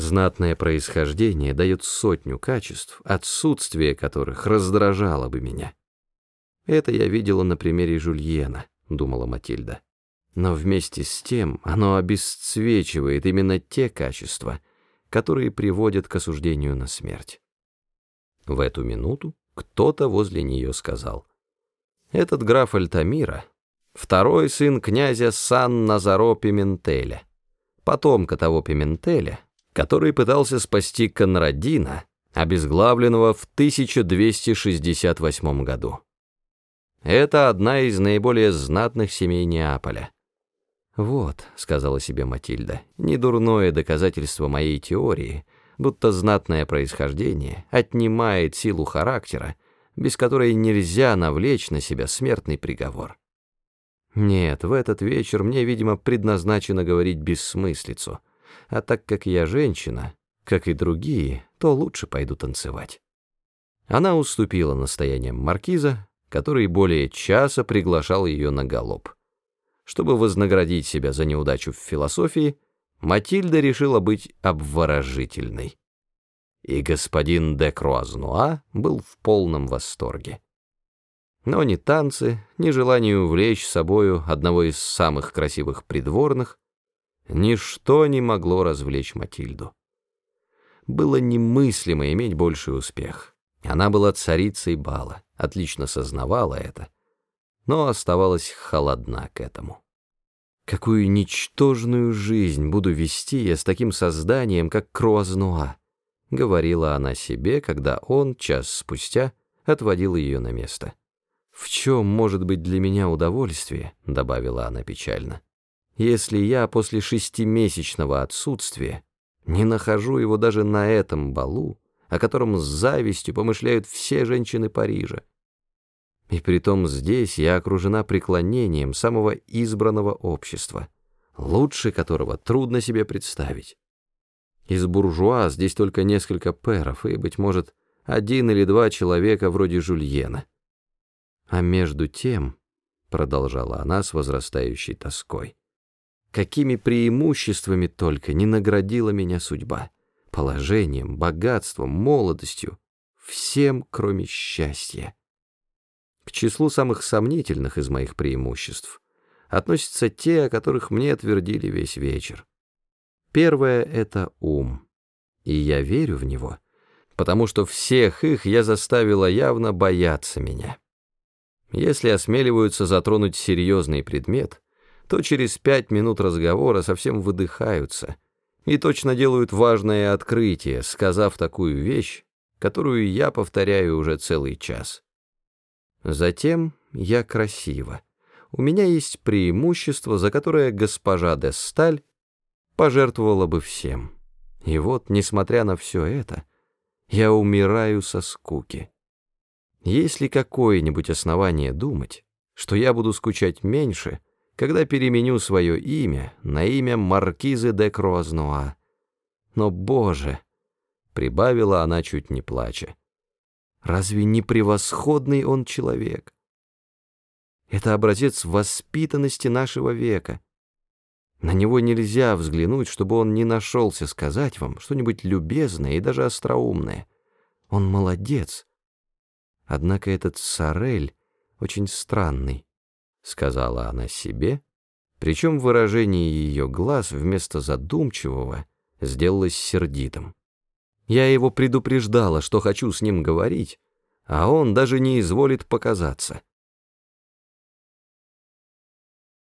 Знатное происхождение дает сотню качеств, отсутствие которых раздражало бы меня. Это я видела на примере Жульена, думала Матильда. Но вместе с тем оно обесцвечивает именно те качества, которые приводят к осуждению на смерть. В эту минуту кто-то возле нее сказал. Этот граф Альтамира — второй сын князя Сан-Назаро Пиментеля, потомка того Пиментеля, который пытался спасти Конрадина, обезглавленного в 1268 году. Это одна из наиболее знатных семей Неаполя. «Вот», — сказала себе Матильда, — «недурное доказательство моей теории, будто знатное происхождение отнимает силу характера, без которой нельзя навлечь на себя смертный приговор». Нет, в этот вечер мне, видимо, предназначено говорить бессмыслицу, а так как я женщина, как и другие, то лучше пойду танцевать. Она уступила настояниям маркиза, который более часа приглашал ее на галоп. Чтобы вознаградить себя за неудачу в философии, Матильда решила быть обворожительной. И господин де Круазнуа был в полном восторге. Но ни танцы, ни желание увлечь собою одного из самых красивых придворных, ничто не могло развлечь Матильду. Было немыслимо иметь больший успех. Она была царицей бала, отлично сознавала это, но оставалась холодна к этому. Какую ничтожную жизнь буду вести я с таким созданием, как Круазнуа, говорила она себе, когда он, час спустя, отводил ее на место. «В чем может быть для меня удовольствие?» — добавила она печально. «Если я после шестимесячного отсутствия не нахожу его даже на этом балу, о котором с завистью помышляют все женщины Парижа. И притом здесь я окружена преклонением самого избранного общества, лучше которого трудно себе представить. Из буржуа здесь только несколько перов и, быть может, один или два человека вроде Жульена. А между тем, продолжала она с возрастающей тоской, какими преимуществами только не наградила меня судьба положением, богатством, молодостью, всем, кроме счастья. К числу самых сомнительных из моих преимуществ относятся те, о которых мне твердили весь вечер. Первое — это ум, и я верю в него, потому что всех их я заставила явно бояться меня. Если осмеливаются затронуть серьезный предмет, то через пять минут разговора совсем выдыхаются — и точно делают важное открытие, сказав такую вещь, которую я повторяю уже целый час. Затем я красива. У меня есть преимущество, за которое госпожа де Сталь пожертвовала бы всем. И вот, несмотря на все это, я умираю со скуки. Есть ли какое-нибудь основание думать, что я буду скучать меньше, когда переменю свое имя на имя Маркизы де Круазнуа. Но, боже, прибавила она чуть не плача, разве не превосходный он человек? Это образец воспитанности нашего века. На него нельзя взглянуть, чтобы он не нашелся сказать вам что-нибудь любезное и даже остроумное. Он молодец. Однако этот Сорель очень странный. — сказала она себе, причем выражение ее глаз вместо задумчивого сделалось сердитым. Я его предупреждала, что хочу с ним говорить, а он даже не изволит показаться.